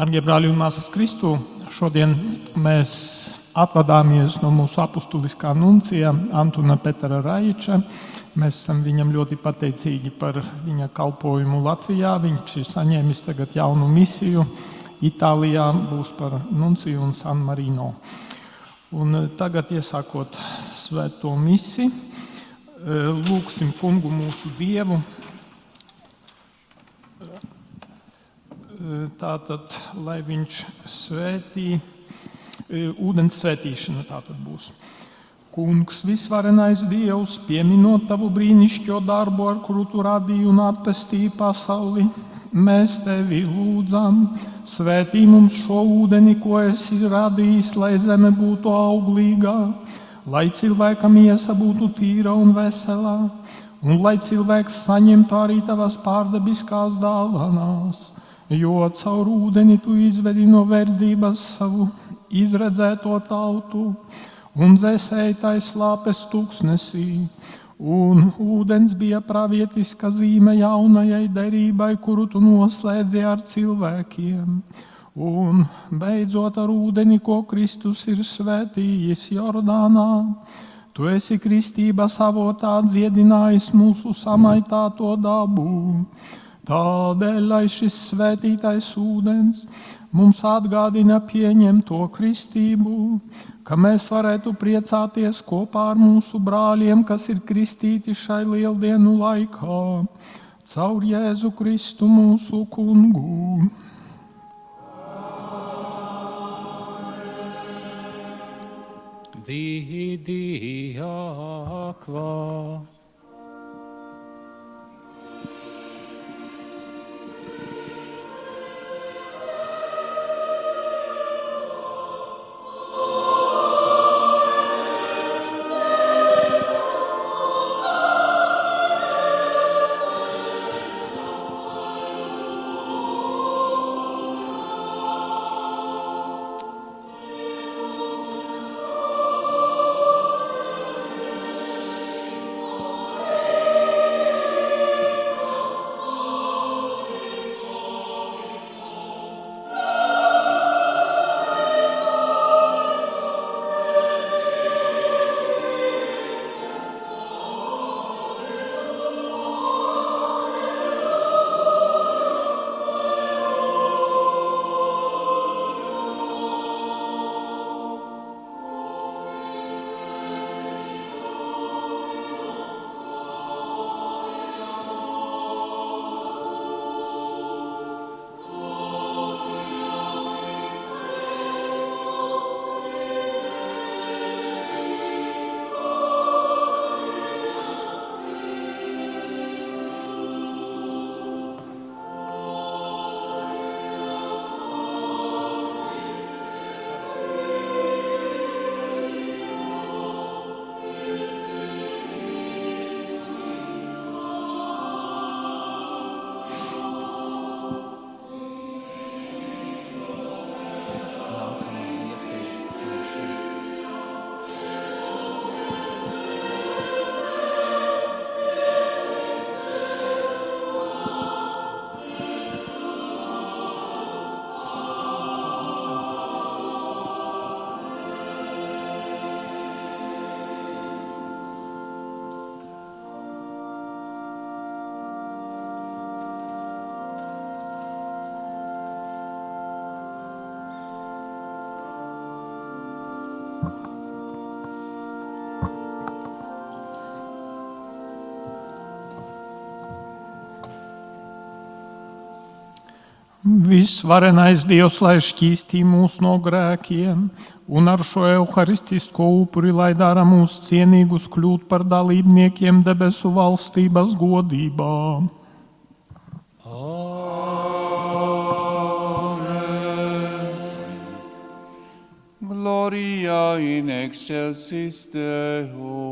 Darbie brāļi un māsas Kristū, šodien mēs atvadāmies no mūsu apustuliskā nuncija Antuna Petra Raiča. Mēs esam viņam ļoti pateicīgi par viņa kalpošanu Latvijā. Viņš ir saņēmis tagad jaunu misiju. Itālijā būs par nunciju un San Marino. Un tagad, iesākot svēto misiju, lūgsim kungu mūsu dievu. Tātad, lai viņš svētī, ūdens svētīšana tātad būs. Kungs, visvarenais Dievs, pieminot tavu brīnišķīgo darbu, ar kuru tu radīji un atpestīji pasauli, mēs tevi lūdzam, svētī mums šo ūdeni, ko esi radījis, lai zeme būtu auglīga, lai cilvēkam iesa būtu tīra un veselā, un lai cilvēks saņemtu arī tavas pārdabiskās dāvanas, jo caur ūdeni tu izvedi no verdzības savu izredzēto tautu un dzēsēja taisa tūkstnesī. Un ūdens bija pravietiska zīme jaunajai derībai, kuru tu noslēdzi ar cilvēkiem. Un beidzot ar ūdeni, ko Kristus ir svētījis Jordānā, tu esi kristības avotā dziedinājis mūsu samaitāto dabu. Tādēļ, lai šis svētītais ūdens mums atgādina pieņemto kristību, ka mēs varētu priecāties kopā ar mūsu brāļiem, kas ir kristīti šai lieldienu laikā, caur Jēzu Kristu mūsu kungu. Vidi aqua. Visvarenais Dievs, lai šķīstī mūs no grēkiem, un ar šo evaharistisku upuri, lai dara mūs cienīgus kļūt par dalībniekiem debesu valstības godībā. Gloria in excelsis Deo.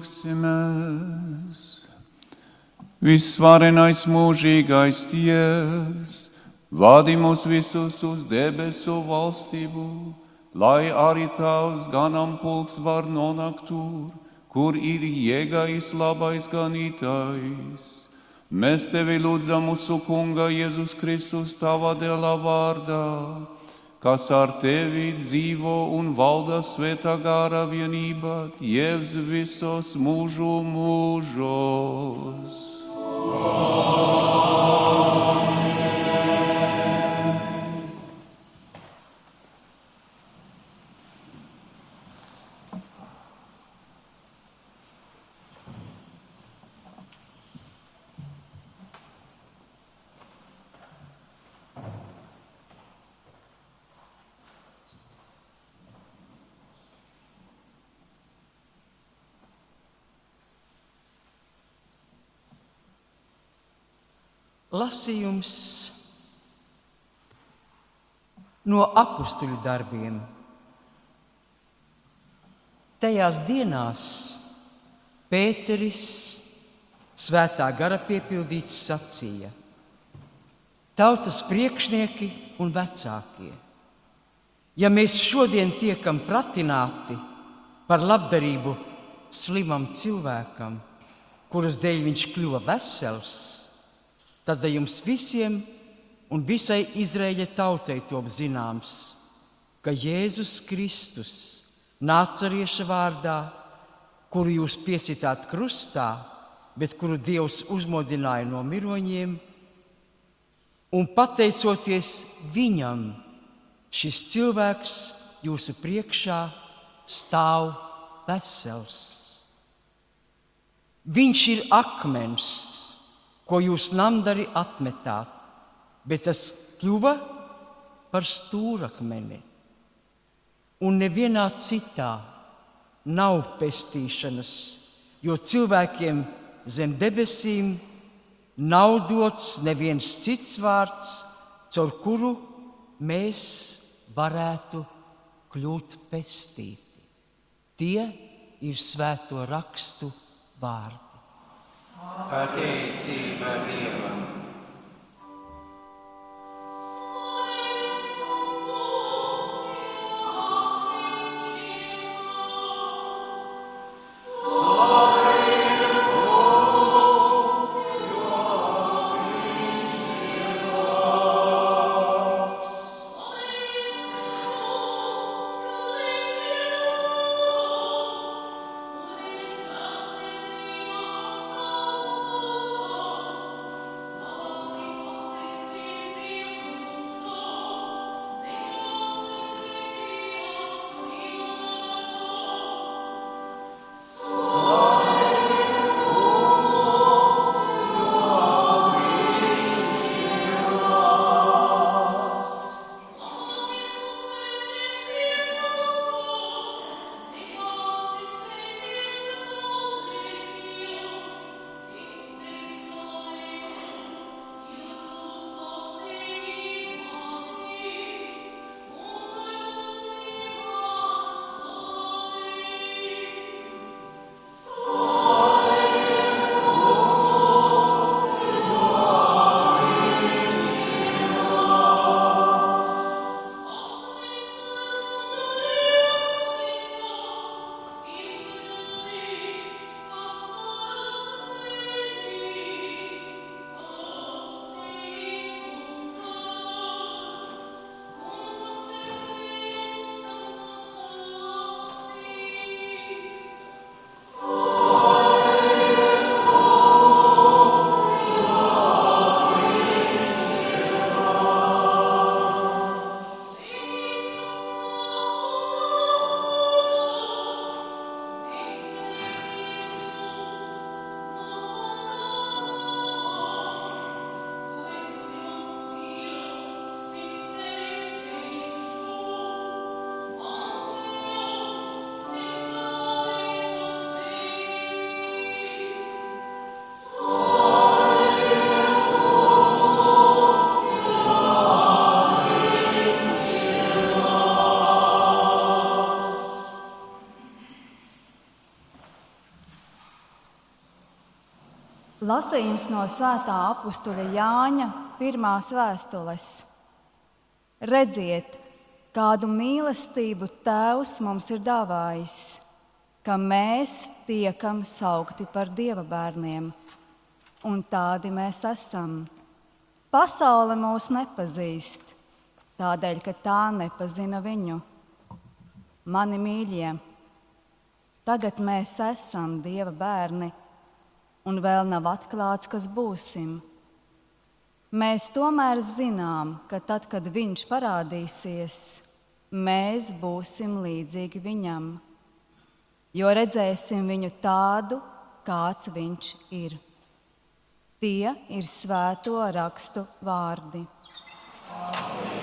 Ļūksimies! Visvarenais mūžīgais Dievs, vadi mūs visus uz debesu valstību, lai arī tavs ganāmpulks var nonākt tur, kur ir iegājis labais ganītājs. Mēs tevi lūdzam mūsu Kunga Jēzus Kristus tava dēla vārdā, kas ar tevi dzīvo un valda svētā gara vienība, Dievs visos mūžu mūžos. Lasījums no apakstuļu darbiem. Tajās dienās Pēteris, svētā gara piepildīts, sacīja: Tautas priekšnieki un vecākie, ja mēs šodien tiekam pratināti par labdarību slimam cilvēkam, kuras dēļ viņš kļuva vesels, tad jums visiem un visai Izraēļa tautai top zināms, ka Jēzus Kristus nācarieša vārdā, kuru jūs piesitāt krustā, bet kuru Dievs uzmodināja no miroņiem, un pateicoties viņam, šis cilvēks jūsu priekšā stāv vesels. Viņš ir akmens, ko jūs namdari atmetāt, bet tas kļuva par stūrakmeni. Un nevienā citā nav pestīšanas, jo cilvēkiem zem debesīm nav dots neviens cits vārds, caur kuru mēs varētu kļūt pestīti. Tie ir svēto rakstu vārdi. Pateicība Dievam! Amen. Lasījums no Svētā apstuļa Jāņa pirmās vēstules. Redziet, kādu mīlestību Tēvs mums ir dāvājis, ka mēs tiekam saukti par Dieva bērniem, un tādi mēs esam. Pasaule mūs nepazīst, tādēļ, ka tā nepazina viņu. Mani mīļie, tagad mēs esam Dieva bērni un vēl nav atklāts, kas būsim. Mēs tomēr zinām, ka tad, kad Viņš parādīsies, mēs būsim līdzīgi Viņam, jo redzēsim Viņu tādu, kāds Viņš ir. Tie ir svēto rakstu vārdi. Amen.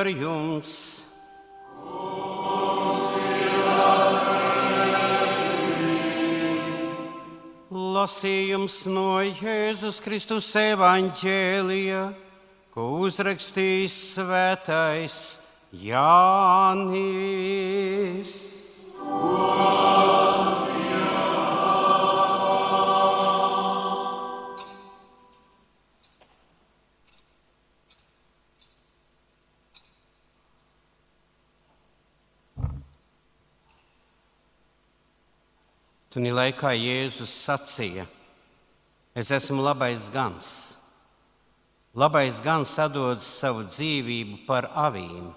Ar jums! Lasījums no Jēzus Kristus evaņģēlija, ko uzrakstījis svētais Jānis. Tunī laikā Jēzus sacīja: Es esmu labais gans. Labais gans atdod savu dzīvību par avīm,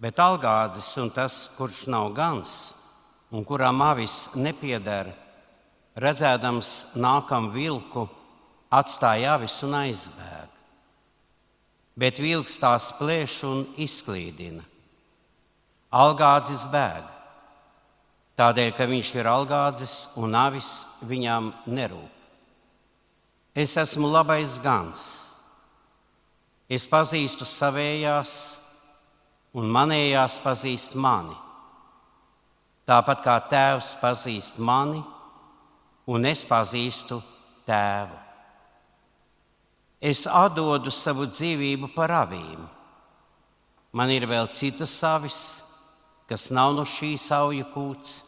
bet algādzis un tas, kurš nav gans un kuram avis nepiedara, redzēdams nākam vilku, atstāja avis un aizbēg. Bet vilks tās plēš un izklīdina. Algādzis bēg tādēļ, ka viņš ir algādzis un avis viņām nerūp. Es esmu labais gans. Es pazīstu savējās, un manējās pazīst mani. Tāpat kā tēvs pazīst mani, un es pazīstu tēvu. Es atdodu savu dzīvību par avīm. Man ir vēl citas savis, kas nav no šīs auja kūts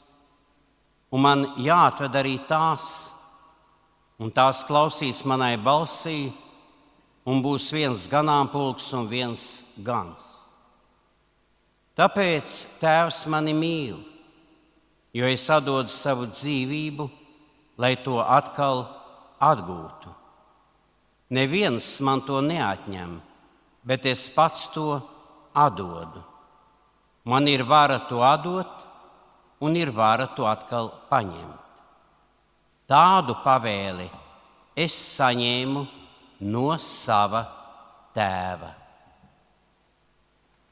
un man jāatved arī tās, un tās klausīs manai balsī, un būs viens ganāmpulks un viens gans. Tāpēc Tēvs mani mīl, jo es atdodu savu dzīvību, lai to atkal atgūtu. Neviens man to neatņem, bet es pats to atdodu. Man ir vara to atdot, un ir vara to atkal paņemt. Tādu pavēli es saņēmu no sava tēva.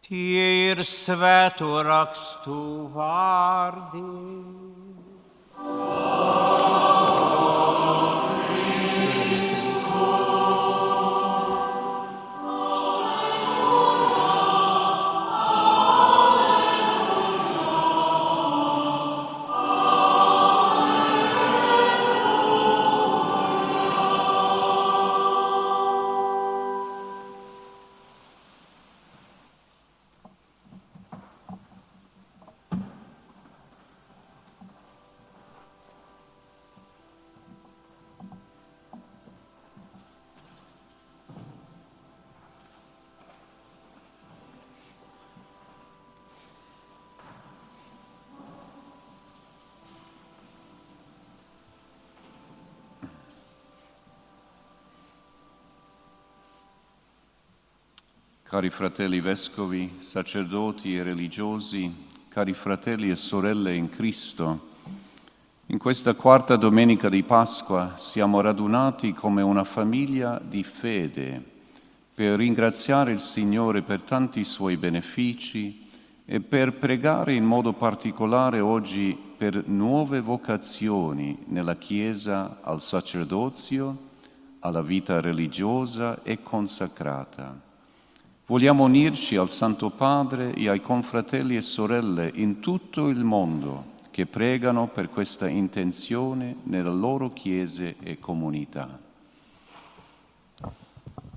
Tie ir svēto rakstu vārdi. Cari fratelli vescovi, sacerdoti e religiosi, cari fratelli e sorelle in Cristo, in questa quarta domenica di Pasqua siamo radunati come una famiglia di fede per ringraziare il Signore per tanti suoi benefici e per pregare in modo particolare oggi per nuove vocazioni nella Chiesa al sacerdozio, alla vita religiosa e consacrata. Vogliamo unirci al Santo Padre e ai confratelli e sorelle in tutto il mondo che pregano per questa intenzione nelle loro chiese e comunità.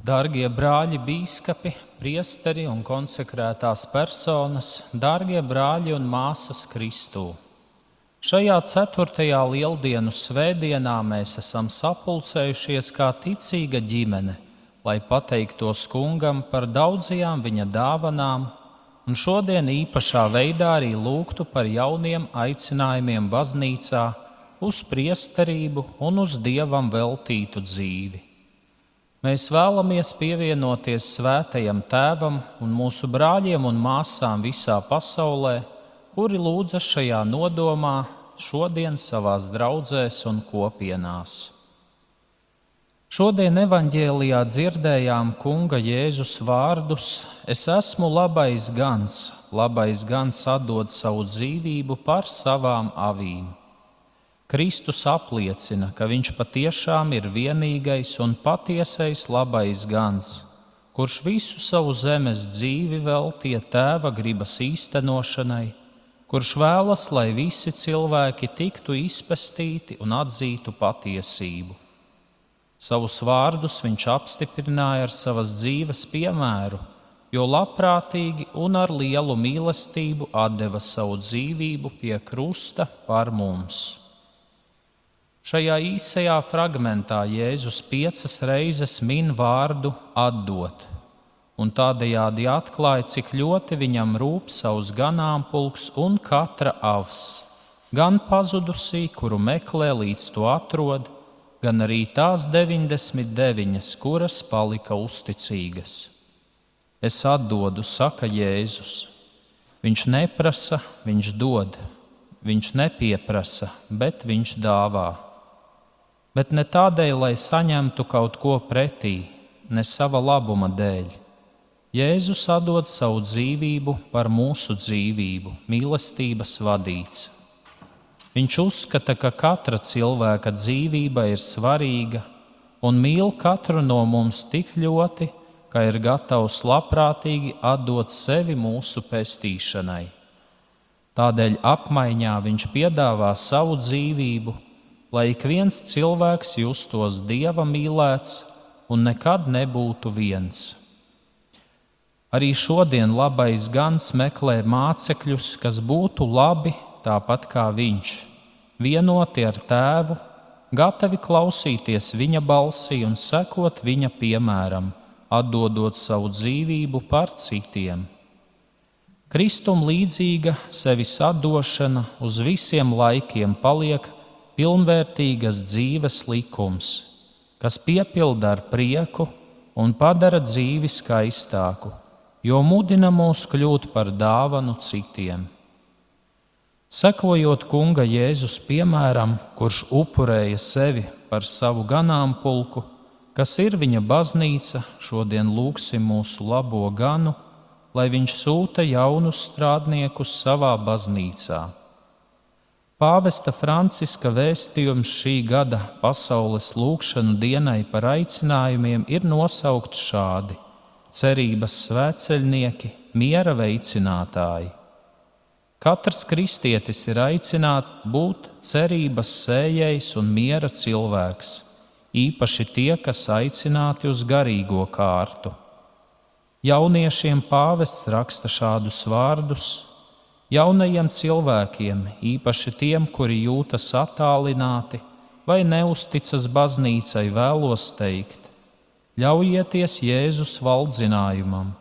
Dārgie brāļi, biskupi, priesteri un konsekrētās personas, dārgie brāļi un māsas Kristū. Šajā ceturtajā lieldienu svētdienā mēs esam sapulcējušies kā ticīga ģimene, lai pateiktos kungam par daudzajām viņa dāvanām, un šodien īpašā veidā arī lūgtu par jauniem aicinājumiem baznīcā uz priesterību un uz dievam veltītu dzīvi. Mēs vēlamies pievienoties svētajam tēvam un mūsu brāļiem un māsām visā pasaulē, kuri lūdzas šajā nodomā šodien savās draudzēs un kopienās. Šodien evanģēlijā dzirdējām kunga Jēzus vārdus: Es esmu labais gans, labais gans atdod savu dzīvību par savām avīm. Kristus apliecina, ka viņš patiešām ir vienīgais un patiesais labais gans, kurš visu savu zemes dzīvi veltīja tēva gribas īstenošanai, kurš vēlas, lai visi cilvēki tiktu izpestīti un atzītu patiesību. Savus vārdus viņš apstiprināja ar savas dzīves piemēru, jo labprātīgi un ar lielu mīlestību deva savu dzīvību pie krusta par mums. Šajā īsajā fragmentā Jēzus piecas reizes min vārdu atdot, un tādējādi atklāja, cik ļoti viņam rūp savus ganāmpulks un katra avs, gan pazudusī, kuru meklē līdz to atrod, gan arī tās 99, kuras palika uzticīgas. Es atdodu, saka Jēzus. Viņš neprasa, viņš dod, viņš nepieprasa, bet viņš dāvā bet ne tādēļ, lai saņemtu kaut ko pretī, ne sava labuma dēļ. Jēzus dod savu dzīvību par mūsu dzīvību, mīlestības vadīts. Viņš uzskata, ka katra cilvēka dzīvība ir svarīga un mīl katru no mums tik ļoti, ka ir gatavs labprātīgi atdot sevi mūsu pestīšanai. Tādēļ apmaiņā viņš piedāvā savu dzīvību lai ik viens cilvēks justos dieva mīlēts un nekad nebūtu viens. Arī šodien labais gans meklē mācekļus, kas būtu labi tāpat kā viņš, vienoti ar tēvu, gatavi klausīties viņa balsī un sekot viņa piemēram, atdodot savu dzīvību par citiem. Kristum līdzīga sevis atdošana uz visiem laikiem paliek pilnvērtīgas dzīves likums, kas piepilda ar prieku un padara dzīvi skaistāku, jo mudina mūs kļūt par dāvanu citiem. Sekojot kunga Jēzus piemēram, kurš upurēja sevi par savu ganāmpulku, kas ir viņa baznīca, šodien lūgsim mūsu labo ganu, lai viņš sūta jaunus strādniekus savā baznīcā Pāvesta Franciska vēstījums šī gada pasaules lūgšanu dienai par aicinājumiem ir nosaukts šādi: cerības svēceļnieki, miera veicinātāji. Katrs kristietis ir aicināts būt cerības sējējs un miera cilvēks, īpaši tie, kas aicināti uz garīgo kārtu. Jauniešiem pāvests raksta šādus vārdus Jaunajiem cilvēkiem, īpaši tiem, kuri jūtas attālināti vai neusticas baznīcai, vēlos teikt: ļaujieties Jēzus valdzinājumam,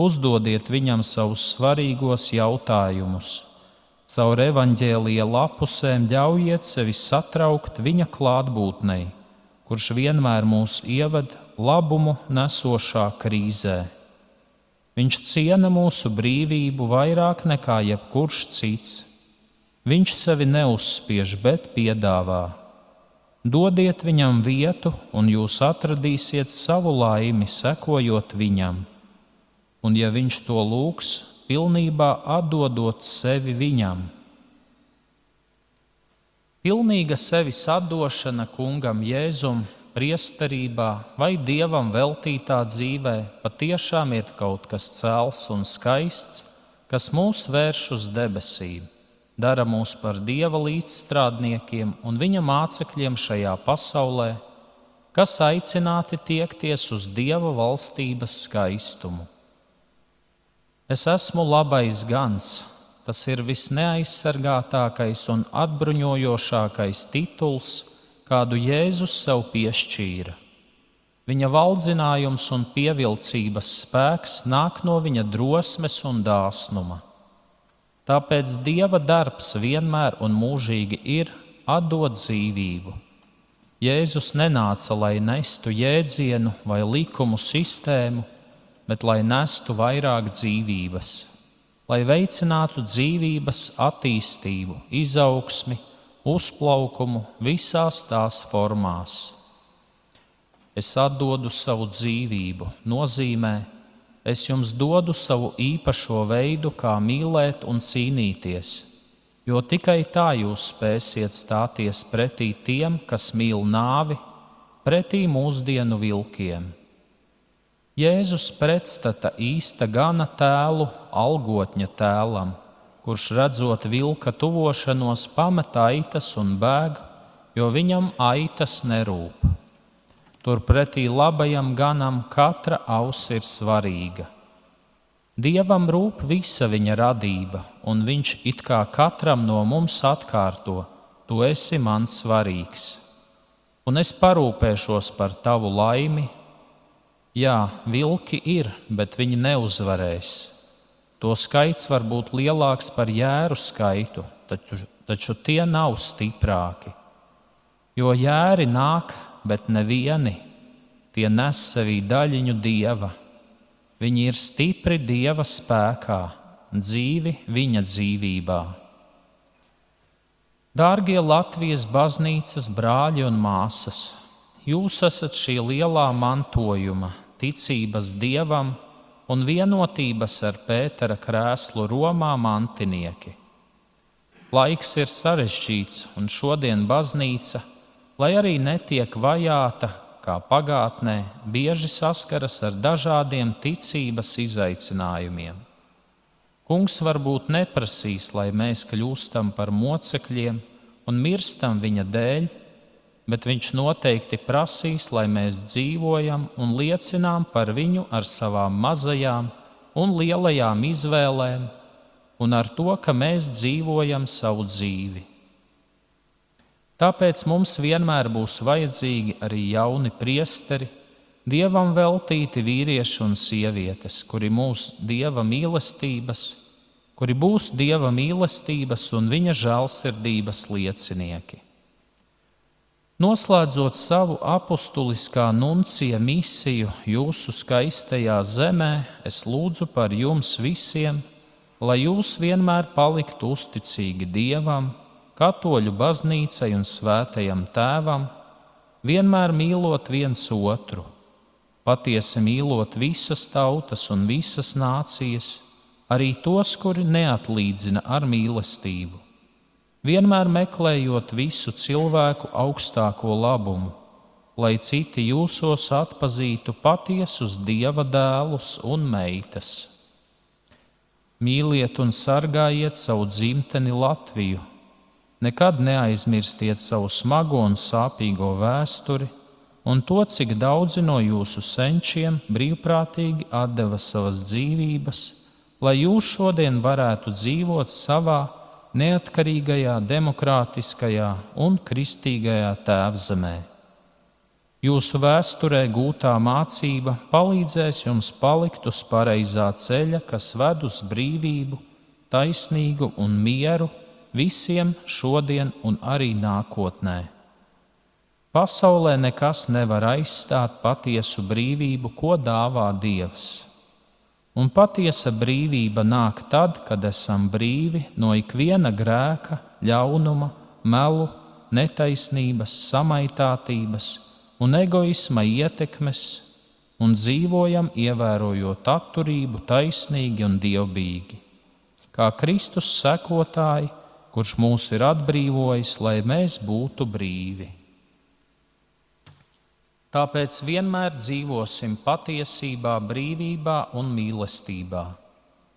uzdodiet viņam savus svarīgos jautājumus. Caur evaņģēlīja lapusēm ļaujiet sevi satraukt viņa klātbūtnei, kurš vienmēr mūs ieved labumu nesošā krīzē. Viņš ciena mūsu brīvību vairāk nekā jebkurš cits. Viņš sevi neuzspiež, bet piedāvā. Dodiet viņam vietu, un jūs atradīsiet savu laimi, sekojot viņam. Un, ja viņš to lūgs, pilnībā atdodot sevi viņam. Pilnīga sevis atdošana kungam Jēzum priesterībā vai dievam veltītā dzīvē patiešām ir kaut kas cēls un skaists, kas mūs vērš uz debesīm, dara mūs par dieva līdzstrādniekiem un viņa mācekļiem šajā pasaulē, kas aicināti tiekties uz dieva valstības skaistumu. Es esmu labais gans, tas ir visneaizsargātākais un atbruņojošākais tituls kādu Jēzus sev piešķīra. Viņa valdzinājums un pievilcības spēks nāk no viņa drosmes un dāsnuma. Tāpēc Dieva darbs vienmēr un mūžīgi ir atdot dzīvību. Jēzus nenāca, lai nestu jēdzienu vai likumu sistēmu, bet lai nestu vairāk dzīvības, lai veicinātu dzīvības attīstību, izaugsmi uzplaukumu visās tās formās. Es atdodu savu dzīvību, nozīmē, es jums dodu savu īpašo veidu, kā mīlēt un cīnīties, jo tikai tā jūs spēsiet stāties pretī tiem, kas mīl nāvi, pretī mūsdienu vilkiem. Jēzus pretstata īsta gana tēlu algotņa tēlam kurš redzot vilka tuvošanos, pamet aitas un bēg, jo viņam aitas nerūp. Turpretī labajam ganam katra auss ir svarīga. Dievam rūp visa viņa radība, un viņš it kā katram no mums atkārto: Tu esi man svarīgs, un es parūpēšos par tavu laimi. Jā, vilki ir, bet viņi neuzvarēs. To skaits var būt lielāks par jēru skaitu, taču, taču tie nav stiprāki. Jo jēri nāk, bet nevieni, tie nes sevī daļiņu dieva. Viņi ir stipri dieva spēkā, dzīvi viņa dzīvībā. Dārgie Latvijas baznīcas brāļi un māsas, jūs esat šī lielā mantojuma, ticības dievam un vienotības ar Pētera krēslu Romā mantinieki. Laiks ir sarežģīts, un šodien baznīca, lai arī netiek vajāta, kā pagātnē, bieži saskaras ar dažādiem ticības izaicinājumiem. Kungs varbūt neprasīs, lai mēs kļūstam par mocekļiem un mirstam viņa dēļ, bet viņš noteikti prasīs, lai mēs dzīvojam un liecinām par viņu ar savām mazajām un lielajām izvēlēm un ar to, ka mēs dzīvojam savu dzīvi. Tāpēc mums vienmēr būs vajadzīgi arī jauni priesteri, dievam veltīti vīrieši un sievietes, kuri mūs dieva mīlestības, kuri būs dieva mīlestības un viņa žēlsirdības liecinieki. Noslēdzot savu apustuliskā nuncija misiju jūsu skaistajā zemē, es lūdzu par jums visiem, lai jūs vienmēr paliktu uzticīgi Dievam, Katoļu baznīcai un Svētajam Tēvam, vienmēr mīlot viens otru, patiesi mīlot visas tautas un visas nācijas, arī tos, kuri neatlīdzina ar mīlestību vienmēr meklējot visu cilvēku augstāko labumu, lai citi jūsos atpazītu patiesus dieva dēlus un meitas. Mīliet un sargājiet savu dzimteni Latviju, nekad neaizmirstiet savu smago un sāpīgo vēsturi un to, cik daudzi no jūsu senčiem brīvprātīgi deva savas dzīvības, lai jūs šodien varētu dzīvot savā neatkarīgajā, demokrātiskajā un kristīgajā tēvzemē. Jūsu vēsturē gūtā mācība palīdzēs jums palikt uz pareizā ceļa, kas ved uz brīvību, taisnīgu un mieru visiem šodien un arī nākotnē. Pasaulē nekas nevar aizstāt patiesu brīvību, ko dāvā Dievs. Un patiesa brīvība nāk tad, kad esam brīvi no ikviena grēka, ļaunuma, melu, netaisnības, samaitātības un egoisma ietekmes, un dzīvojam, ievērojot atturību, taisnīgi un dievbijīgi. Kā Kristus sekotāji, kurš mūs ir atbrīvojis, lai mēs būtu brīvi. Tāpēc vienmēr dzīvosim patiesībā, brīvībā un mīlestībā.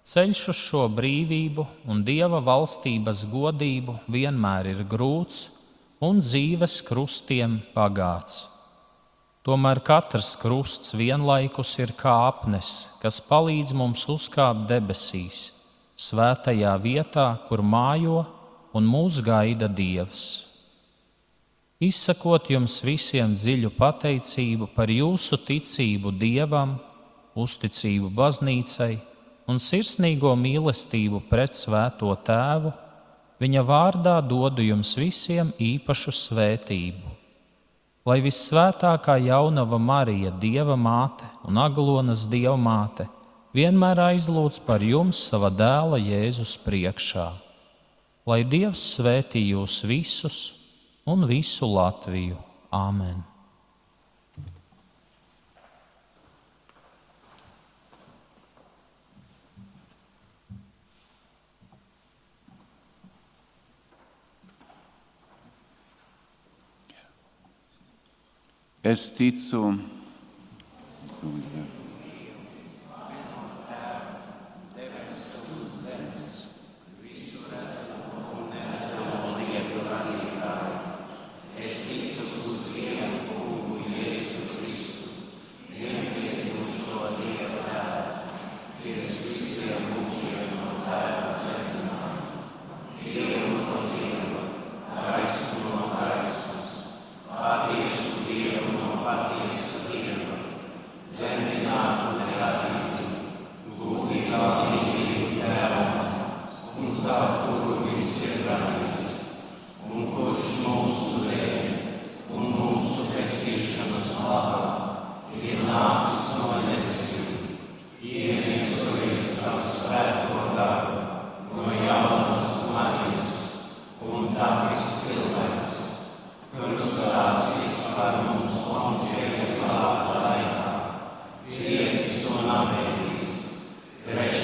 Ceļš uz šo brīvību un dieva valstības godību vienmēr ir grūts un dzīves krustiem pagāts. Tomēr katrs krusts vienlaikus ir kā apnes, kas palīdz mums uzkāpt debesīs, svētajā vietā, kur mājo un mūs gaida Dievs izsakot jums visiem dziļu pateicību par jūsu ticību Dievam, uzticību baznīcai un sirsnīgo mīlestību pret Svēto Tēvu, viņa vārdā dodu jums visiem īpašu svētību. Lai visvētākā jaunava Marija, Dieva māte un Aglonas Dieva māte, vienmēr aizlūdz par jums sava dēla Jēzus priekšā. Lai Dievs svētī jūs visus! Un visu Latviju. Āmen! Es ticu, un tāpēc cilvēks, krustās par mums mums ir glābā laikā, cietis un apēdīs, trešais.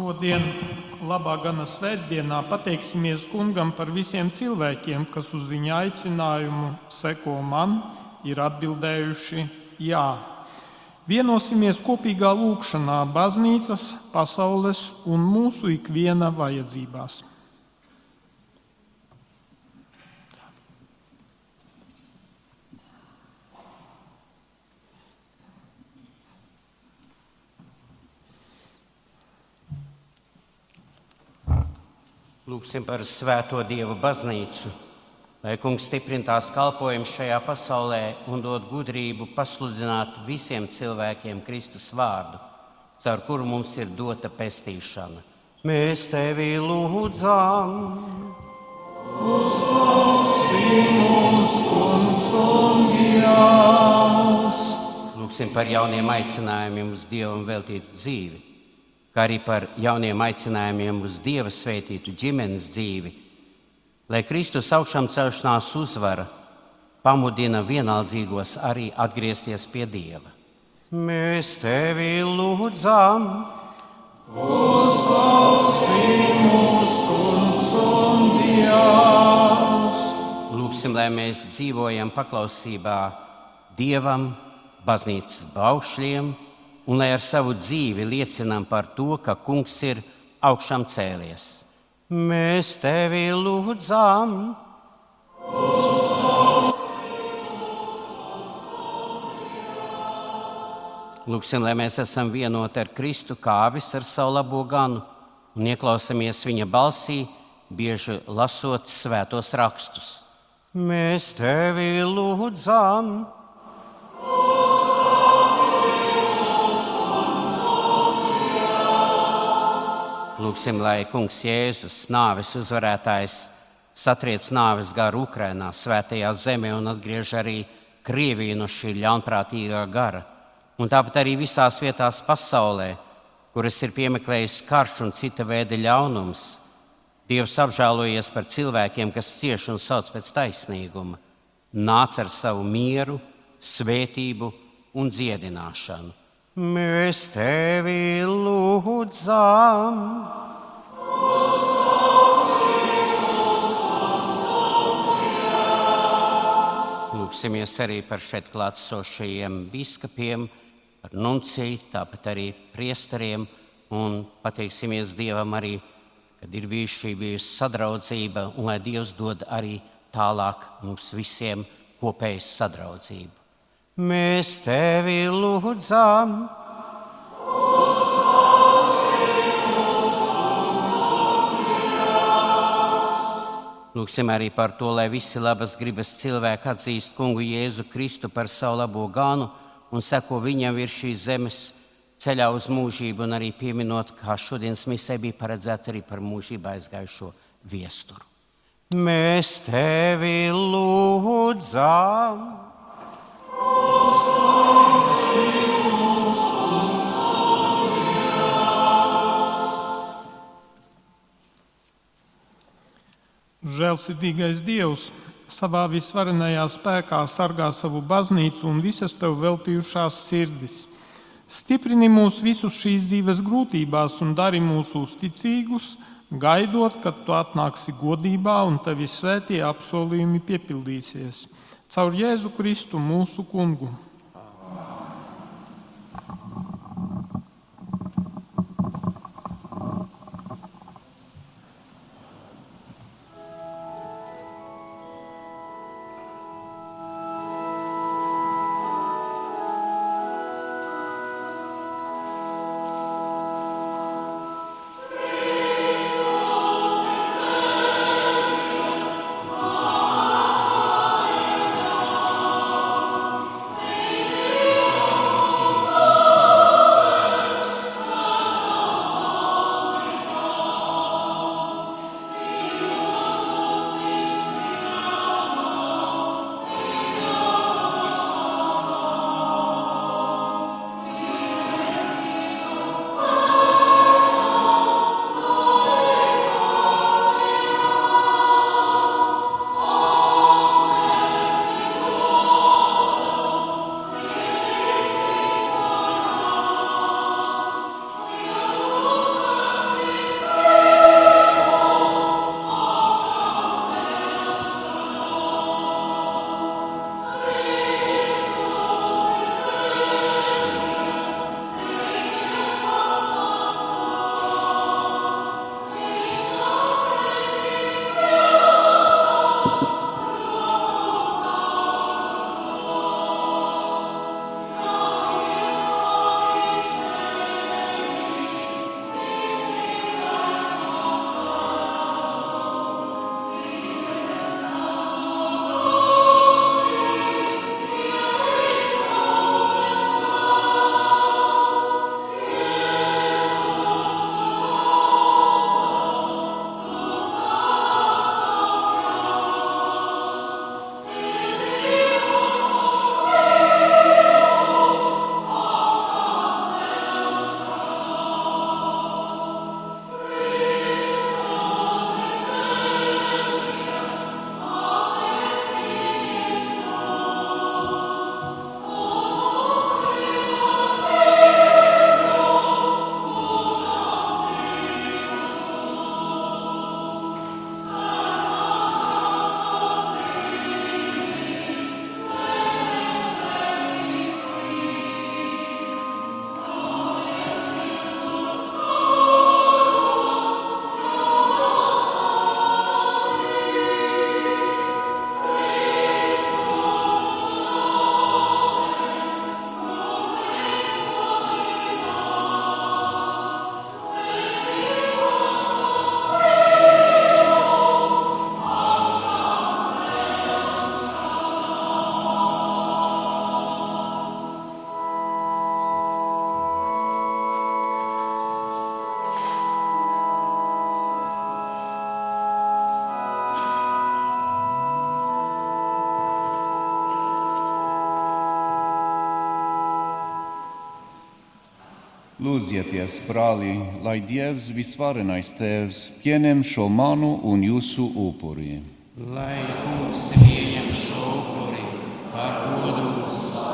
Šodien, labā gana svētdienā, pateiksimies kungam par visiem cilvēkiem, kas uz viņa aicinājumu seko man, ir atbildējuši jā. Vienosimies kopīgā lūkšanā baznīcas, pasaules un mūsu ikviena vajadzībās. Lūksim par Svēto Dieva baznīcu, lai Kungs stiprina tās kalpojumu šajā pasaulē un dod gudrību pasludināt visiem cilvēkiem Kristus vārdu, caur kuru mums ir dota pestīšana. Mēs tevi lūdzam! Lūksim par jauniem aicinājumiem uz Dievu un veltītu dzīvi kā arī par jauniem aicinājumiem uz Dieva svētītu ģimenes dzīvi, lai Kristus augšām celšanās uzvara pamudina vienaldzīgos arī atgriezties pie Dieva. Mēs tevi lūdzam! Lūksim, lai mēs dzīvojam paklausībā Dievam, baznīcas baušļiem, un lai ar savu dzīvi liecinām par to, ka Kungs ir augšām cēlies. Mēs tevi lūdzam! Lūksim, lai mēs esam vienoti ar Kristu kāvis ar savu labo ganu un ieklausāmies viņa balsī, bieži lasot svētos rakstus. Mēs tevi lūdzam! Lūksim, lai Kungs Jēzus, nāves uzvarētājs, satriec nāves garu Ukrajinā, svētajā zemē un atgriež arī Krieviju no šī ļaunprātīgā gara. Un tāpat arī visās vietās pasaulē, kuras ir piemeklējis karš un cita veida ļaunums. Dievs apžēlojies par cilvēkiem, kas cieš un sauc pēc taisnīguma, nāc ar savu mieru, svētību un dziedināšanu. Mēs tevi lūdzam! Lūksimies arī par šeit klātsošajiem biskupiem, par nunciju, tāpat arī priesteriem un pateiksimies Dievam arī, kad ir bijusi šī bijusi sadraudzība un lai Dievs dod arī tālāk mums visiem kopējas sadraudzību. Mēs tevi lūdzam! Lūksim arī par to, lai visi labas gribas cilvēki atzīst kungu Jēzu Kristu par savu labo gānu un seko viņam ir šīs zemes ceļā uz mūžību, un arī pieminot, kā šodienas misē bija paredzēts arī par mūžību aizgājušo viesturu. Mēs tevi lūdzam! Žēlsirdīgais Dievs savā visvarenajā spēkā sargā savu baznīcu un visas tev veltījušās sirdis. Stiprini mūs visus šīs dzīves grūtībās un dari mūs uzticīgus, gaidot, kad tu atnāksi godībā un tavi svētie apsolījumi piepildīsies. Caur Jēzu Kristu mūsu kungu. Lūdzieties, brāli, lai Dievs visvarenais Tēvs pieņem šo manu un jūsu upuri. Lai kungs pieņem šo upuri par godu baznīcai.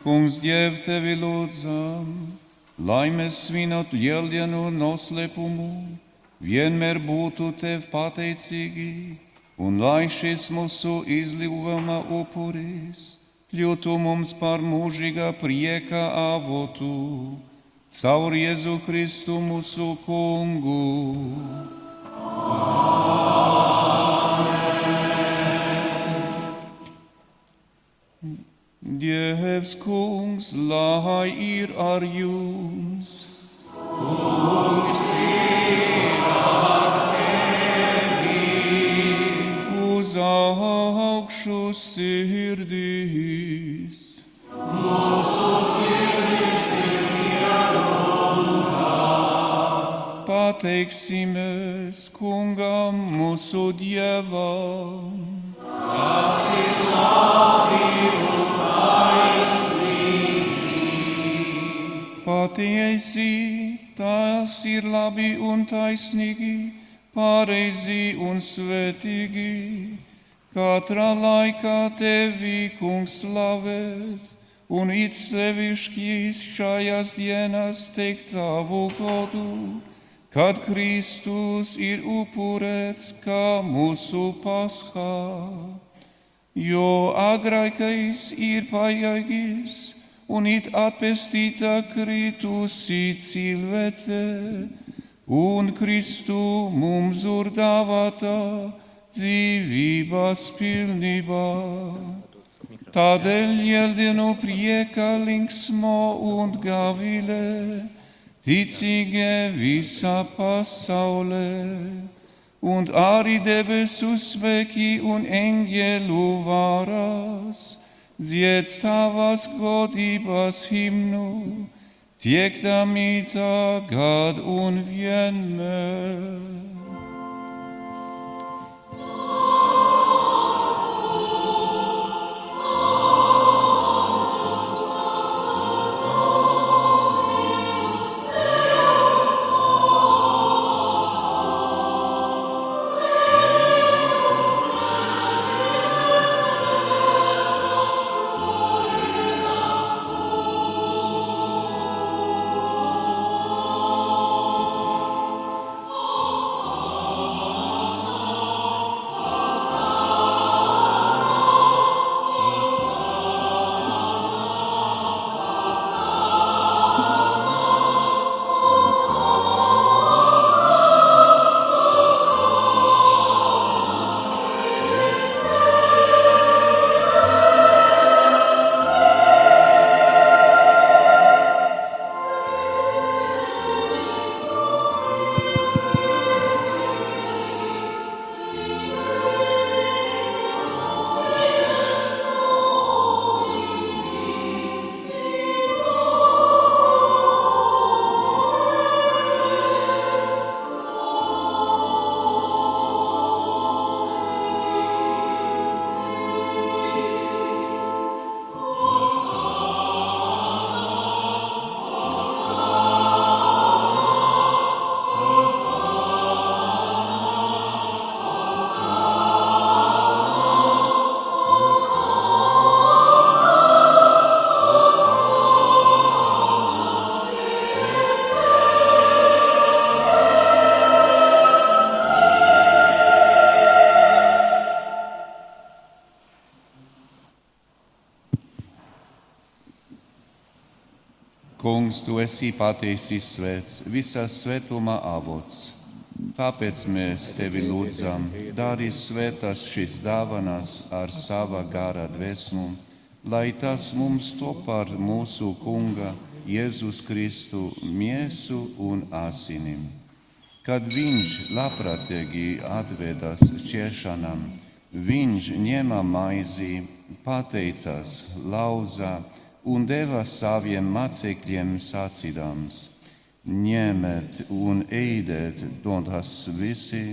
Kungs, Diev, tevi lūdzam, lai mēs svinot lieldienu noslēpumu, vienmēr būtu tev pateicīgi, un lai šis mūsu izlīguma upuris kļūtu mums par mūžīgā prieka avotu, caur Jēzu Kristu mūsu kungu. Dievs kungs, lai ir ar jums! Uz augšu sirdīs! Pateiksimies kungam mūsu dievam! Patiesi, tas ir labi un taisnīgi, pareizi un svētīgi. Katrā laikā tevi, kungs, slavēt, un it sevišķi šajās dienās teikt tavu godu, kad Kristus ir upurēts kā mūsu paskā. Jo agrākais ir paiegis, un it atpestīta kritusi cilvēce, un Kristu mums ir dāvāta dzīvības pilnībā. Tādēļ ieldienu prieka linksmo un gavilē, ticīgie visā pasaulē, un arī debesu spēki un eņģelu varas dzied tavas godības himnu, tiekdami tagad un vienmēr. Kungs, tu esi patiesi svēts, visā svētumā avots. Tāpēc mēs tevi lūdzam, dari svētas šīs dāvanas ar sava gara dvēsmu, lai tas mums top par mūsu Kunga Jēzus Kristu miesu un asinīm. Kad viņš labprātīgi atvedas ciešanām, viņš ņēma maizi, pateicās, lauza un deva saviem mācekļiem sacīdams: Ņemiet un ēdiet to tas visi,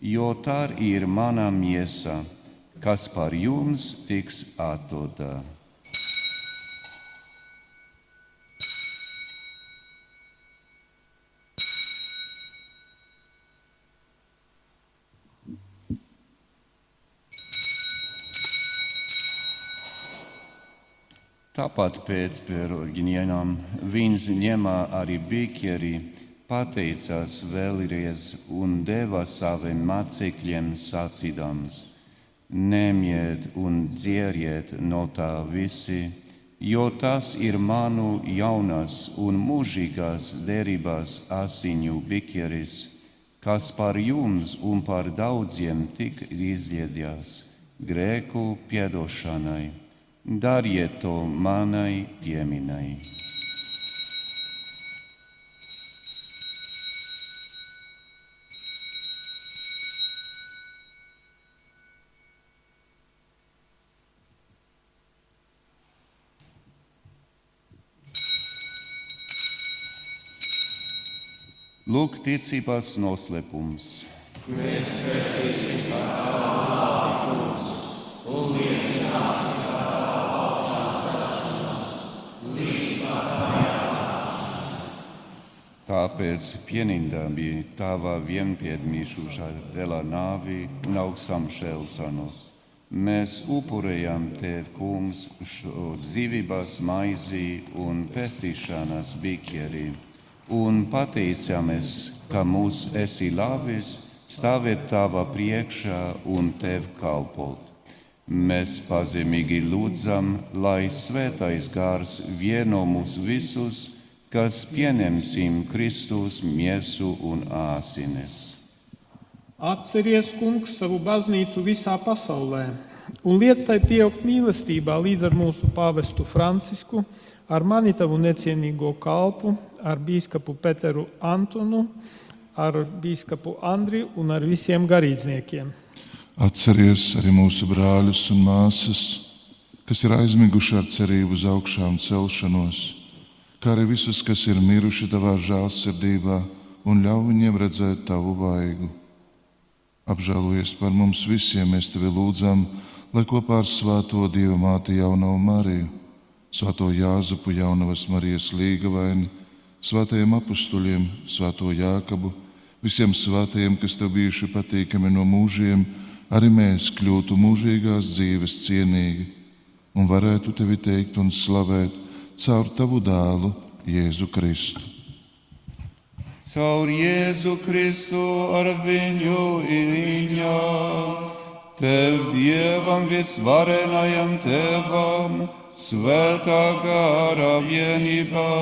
jo tā ir mana miesa, kas par jums tiks atdota. Tāpat pēc pierogiņiem viņš ņēma arī bikeri, pateicās vēlreiz un deva saviem mācekļiem sacīdams: Ņemiet un dzieriet no tā visi, jo tas ir manu jaunās un mūžīgās derībās asiņu bikeris, kas par jums un par daudziem tik izliedās grēku piedošanai. dar darieto manai pieminai. Lūk ticības noslēpums. Mēs ticīsim par Tāpēc pienindami tava vienpiedmīšušā dēļ nāvi un augstām šelcanos. Mēs upurējam tev, kungs, šo dzīvības maizi un pestīšanas bikeri, un pateicamies, ka mūs esi lavis stāvēt tava priekšā un tev kalpot. Mēs pazemīgi lūdzam, lai svētais gars vieno mūs visus, kas pieņemsim Kristus miesu un āsines. Atceries, kungs, savu baznīcu visā pasaulē un liec tai pieaugt mīlestībā līdz ar mūsu pāvestu Francisku, ar mani tavu necienīgo kalpu, ar bīskapu Peteru Antonu, ar bīskapu Andriju un ar visiem garīdzniekiem. Atceries arī mūsu brāļus un māsas, kas ir aizmiguši ar cerību uz augšām celšanos, kā arī visus, kas ir miruši tavā žēlsirdībā, un ļauj viņiem redzēt tavu vaigu. Apžēlojies par mums visiem, mēs tevi lūdzam, lai kopā ar Svēto Dieva māti Jaunavu Mariju, Svēto Jāzepu Jaunavas Marijas līgavaini, Svētajiem apstuļiem, Svēto Jākabu, visiem svētajiem, kas tev bijuši patīkami no mūžiem, arī mēs kļūtu mūžīgās dzīves cienīgi un varētu tevi teikt un slavēt caur tavu dēlu Jēzu Kristu. Caur Jēzu Kristu ar viņu viņa, Tev Dievam visvarenajam Tevam, svētā gara vienībā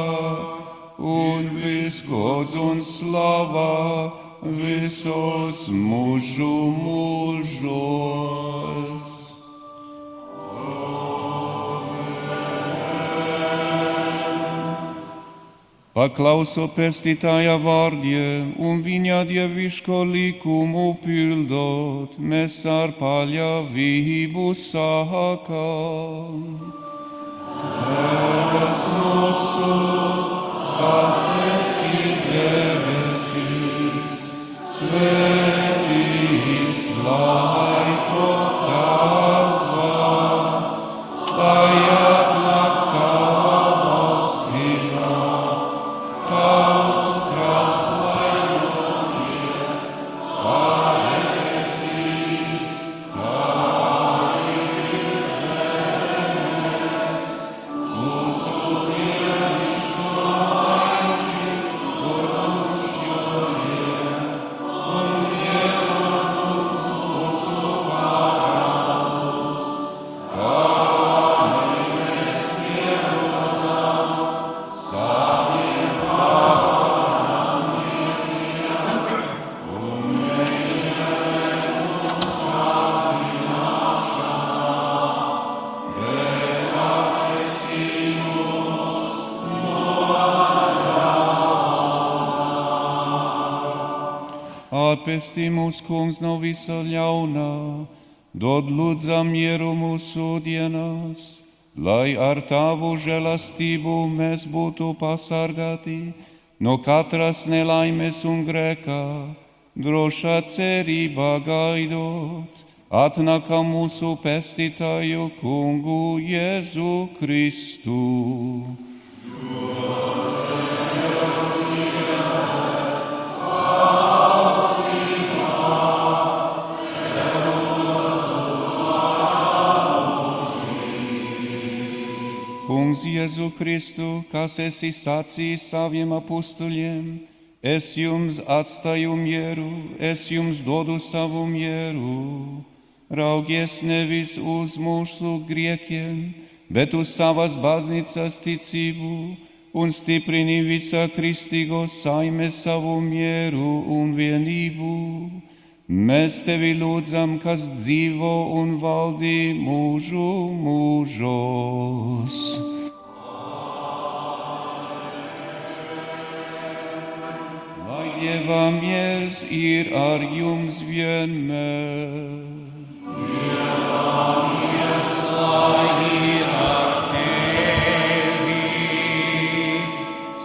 un viskods un slavā visos mūžu mūžos. Paklauso pestītāja vārdiem un viņa dievišķo likumu pildot, mēs ar paļāvību sākam. Tēvs mūsu, kas esi debesīs, svētīts lai top tavs Atpestī mūsu kungs no visa ļaunā, dod lūdzam mieru mūsu dienās, lai ar tavu žēlastību mēs būtu pasargāti no katras nelaimes un grēkā, drošā cerībā gaidot atnākam mūsu pestītāju kungu Jēzu Kristu. Kristu, kas esi sacījis saviem apustuļiem, es jums atstāju mieru, es jums dodu savu mieru. Raugies nevis uz mūsu griekiem, bet uz savas baznīcas ticību un stiprini visā kristīgo saime savu mieru un vienību. Mēs tevi lūdzam, kas dzīvo un valdi mūžu mūžos. Dieva miers ir ar jums vienmēr.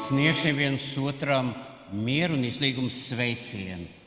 Sniegsim viens otram mieru un izlīgumu sveicienu.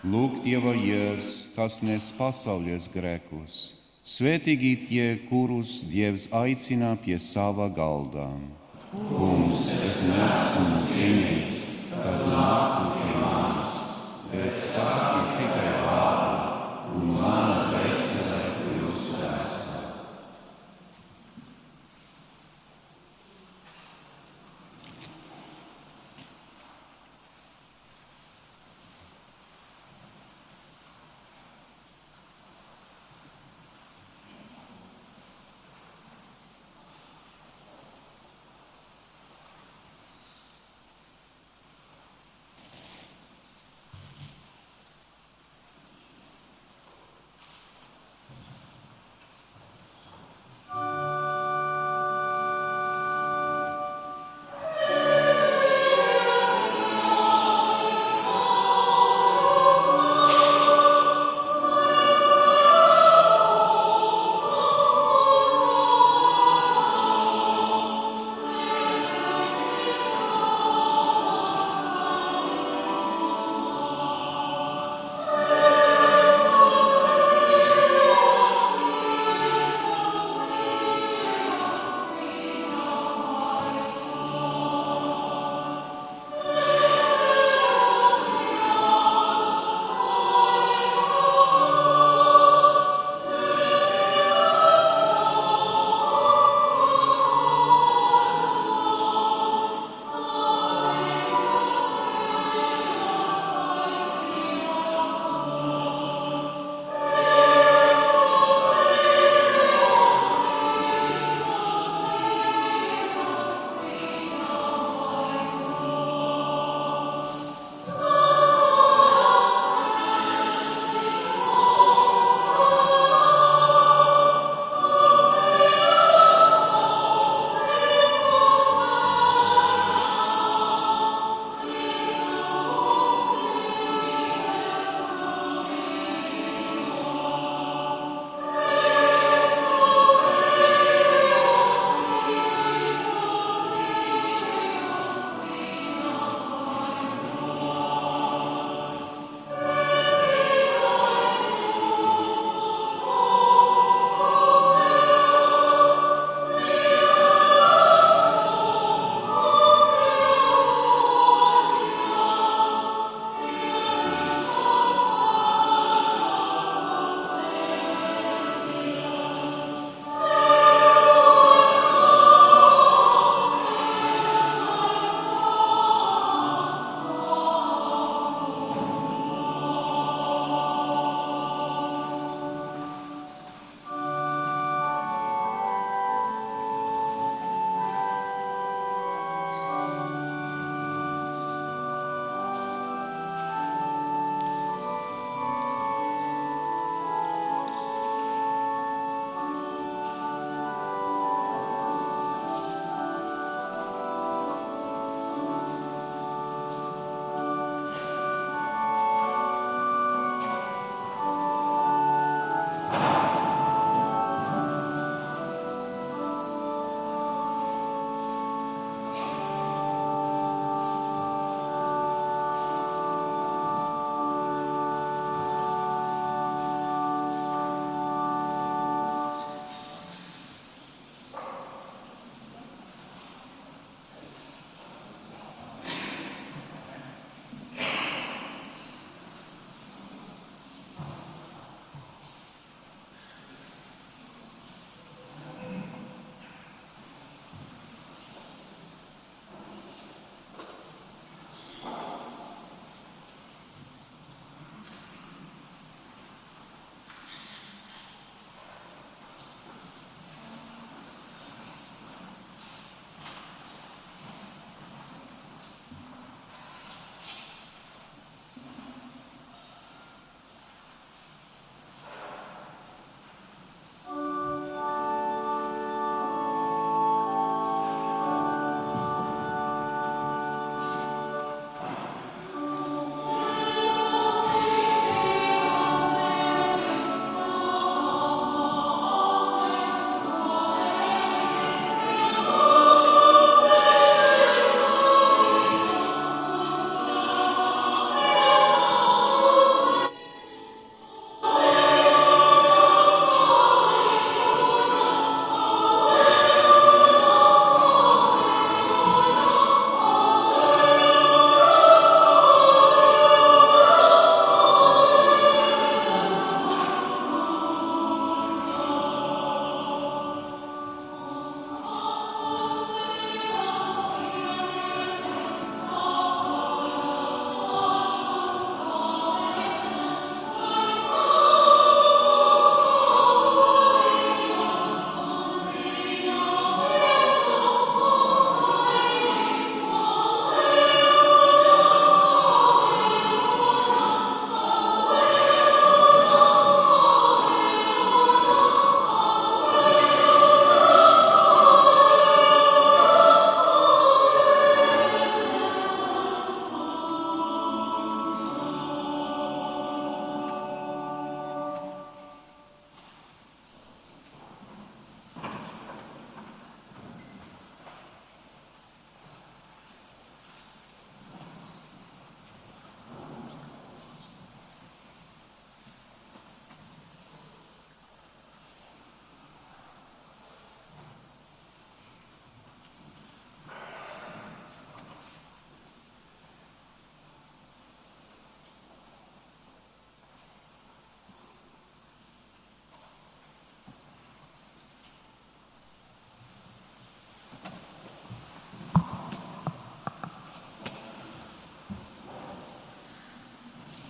Lūk, Dieva jērs, kas nes pasaules grēkus. Svētīgi tie, kurus Dievs aicina pie sava galda. Kungs, es nesmu cienīts, ka tu nāku pie manis, bet sāki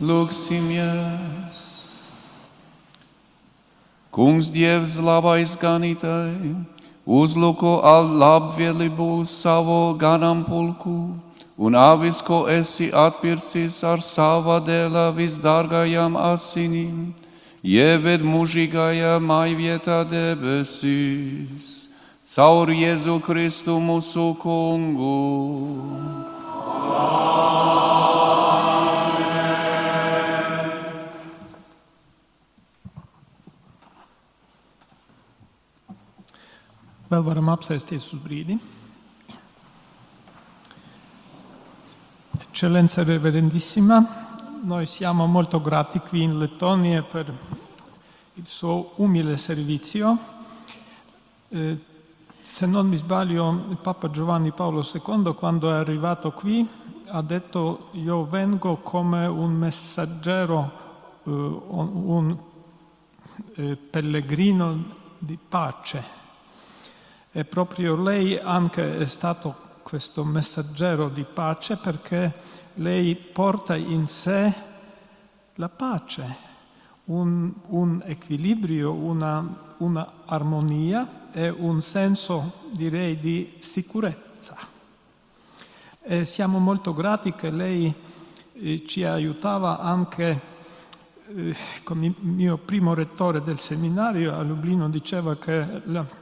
Lūksimies! Kungs Dievs labais ganītāji, uzlūko al labvēlību savu ganāmpulku un avis, ko esi atpircis ar sava dēla visdārgajām asinīm, ieved mūžīgajā mājvietā debesīs, caur Jēzu Kristu mūsu kungu. Vēl varam apsēsties uz brīdi. Eccellenza Reverendissima, noi siamo molto grati qui in Lettonia per il suo umile servizio. Eh, se non mi sbaglio, Papa Giovanni Paolo II, quando è arrivato qui, ha detto io vengo come un messaggero, eh, un eh, pellegrino di pace. E proprio lei anche è stato questo messaggero di pace perché lei porta in sé la pace, un, un equilibrio, una, una armonia e un senso, direi, di sicurezza. E siamo molto grati che lei eh, ci aiutava anche eh, il mio primo rettore del seminario a Lublino diceva che la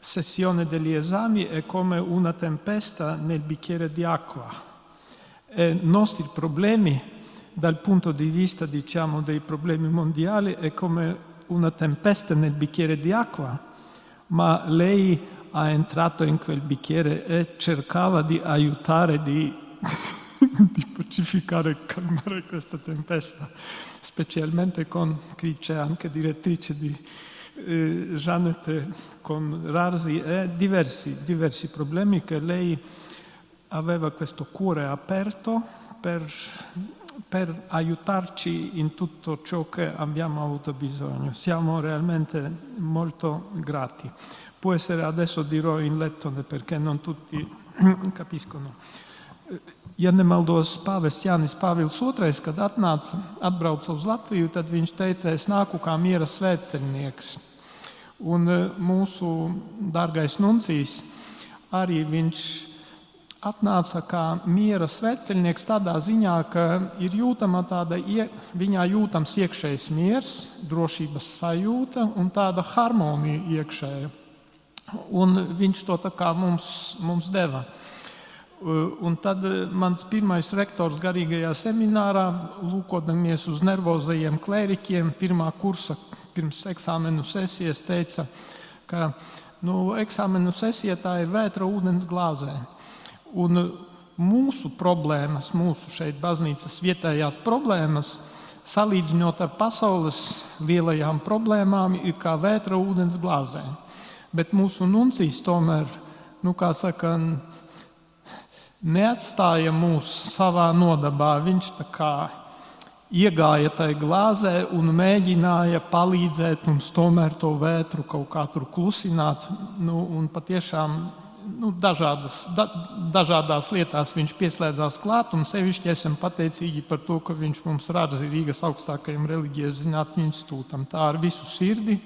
sessione degli esami è come una tempesta nel bicchiere di acqua. I nostri problemi, dal punto di vista diciamo, dei problemi mondiali, è come una tempesta nel bicchiere di acqua, ma lei è entrato in quel bicchiere e cercava di aiutare, di, di pacificare e calmare questa tempesta, specialmente con chi c'è anche direttrice di Janet con Rarsi e diversi, diversi problemi che lei aveva questo cuore aperto per, per aiutarci in tutto ciò che abbiamo avuto bisogno. Siamo realmente molto grati. Può essere adesso dirò in lettone perché non tutti capiscono. Ja nemaldos pāvests Jānis Pāvils II, kad atnāca, atbrauca uz Latviju, tad viņš teica, es nāku kā miera svētceļnieks. Un e, mūsu dārgais nuncijs arī viņš atnāca kā miera sveceļnieks tādā ziņā, ka ir jūtama tāda, viņā jūtams iekšējs miers, drošības sajūta un tāda harmonija iekšēja. Un viņš to tā kā mums, mums deva. Un tad mans pirmais rektors garīgajā seminārā, lūkodamies uz nervozajiem klēriķiem, pirmā kursa pirms eksāmenu sesijas teica, ka nu, eksāmenu sesija tā ir vētra ūdens glāzē. Un mūsu problēmas, mūsu šeit baznīcas vietējās problēmas, salīdzinot ar pasaules lielajām problēmām, ir kā vētra ūdens glāzē. Bet mūsu nuncijs tomēr, nu, kā saka, neatstāja mūs savā nodabā. Viņš tā kā iegāja tajā glāzē un mēģināja palīdzēt mums tomēr to vētru kaut kā tur klusināt. Nu, patiešām nu, dažādas, da, dažādās lietās viņš pieslēdzās klāt, un sevišķi esam pateicīgi par to, ka viņš mums rādza Rīgas augstākajam reliģijas zinātņu institūtam. Tā ar visu sirdi,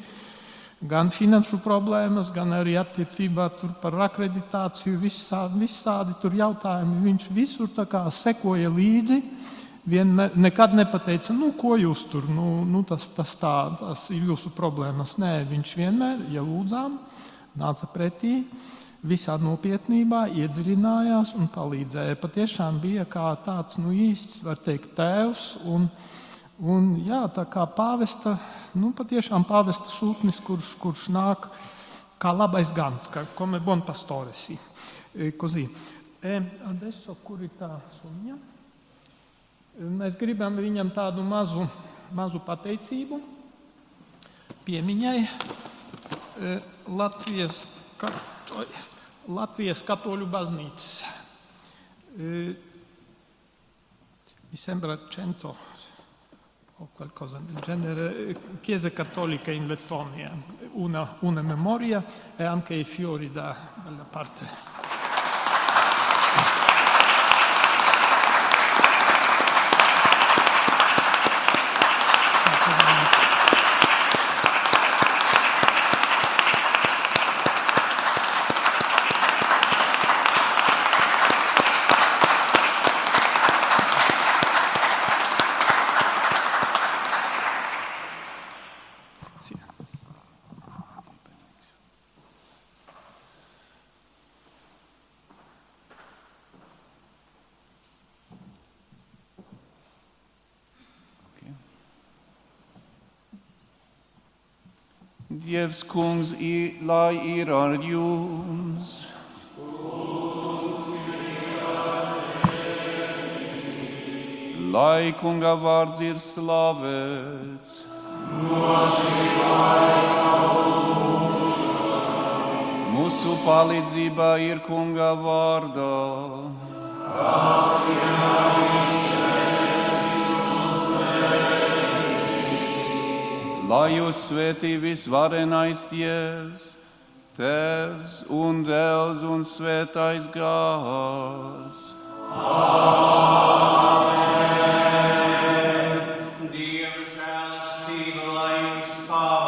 gan finanšu problēmas, gan arī attiecībā par akreditāciju, visādi, visādi tur jautājumi. Viņš visur sekoja līdzi vienmēr, nekad nepateica, nu, ko jūs tur, nu, nu tas, tas, tā, tas ir jūsu problēmas. Nē, viņš vienmēr, ja lūdzām, nāca pretī, visā nopietnībā iedziļinājās un palīdzēja. Patiešām bija kā tāds nu, īsts, var teikt, tēvs. Un, un, jā, tā kā pāvesta, nu, patiešām pāvesta sūtnis, kurš, kurš nāk kā labais gans, kā come buon pastore. Sì. E così. E adesso kur ir tā suņa? Mēs gribam viņam tādu mazu, mazu pateicību piemiņai e, Latvijas, Latvijas katoļu baznīcas. E, mi sembra 100 o qualcosa del genere, Chiese Cattoliche in Lettonia, una, una memoria e anche i fiori da, dalla parte Dievs kungs, i- lai ir ar jums. Lai kunga vārds ir slavēts. Mūsu palīdzība ir kunga vārdā. lai jūs svētī visvarenais Dievs, Tēvs un Dēls un Svētais Gāvs. Amen! Dieva žēlastība, lai jums pārāk!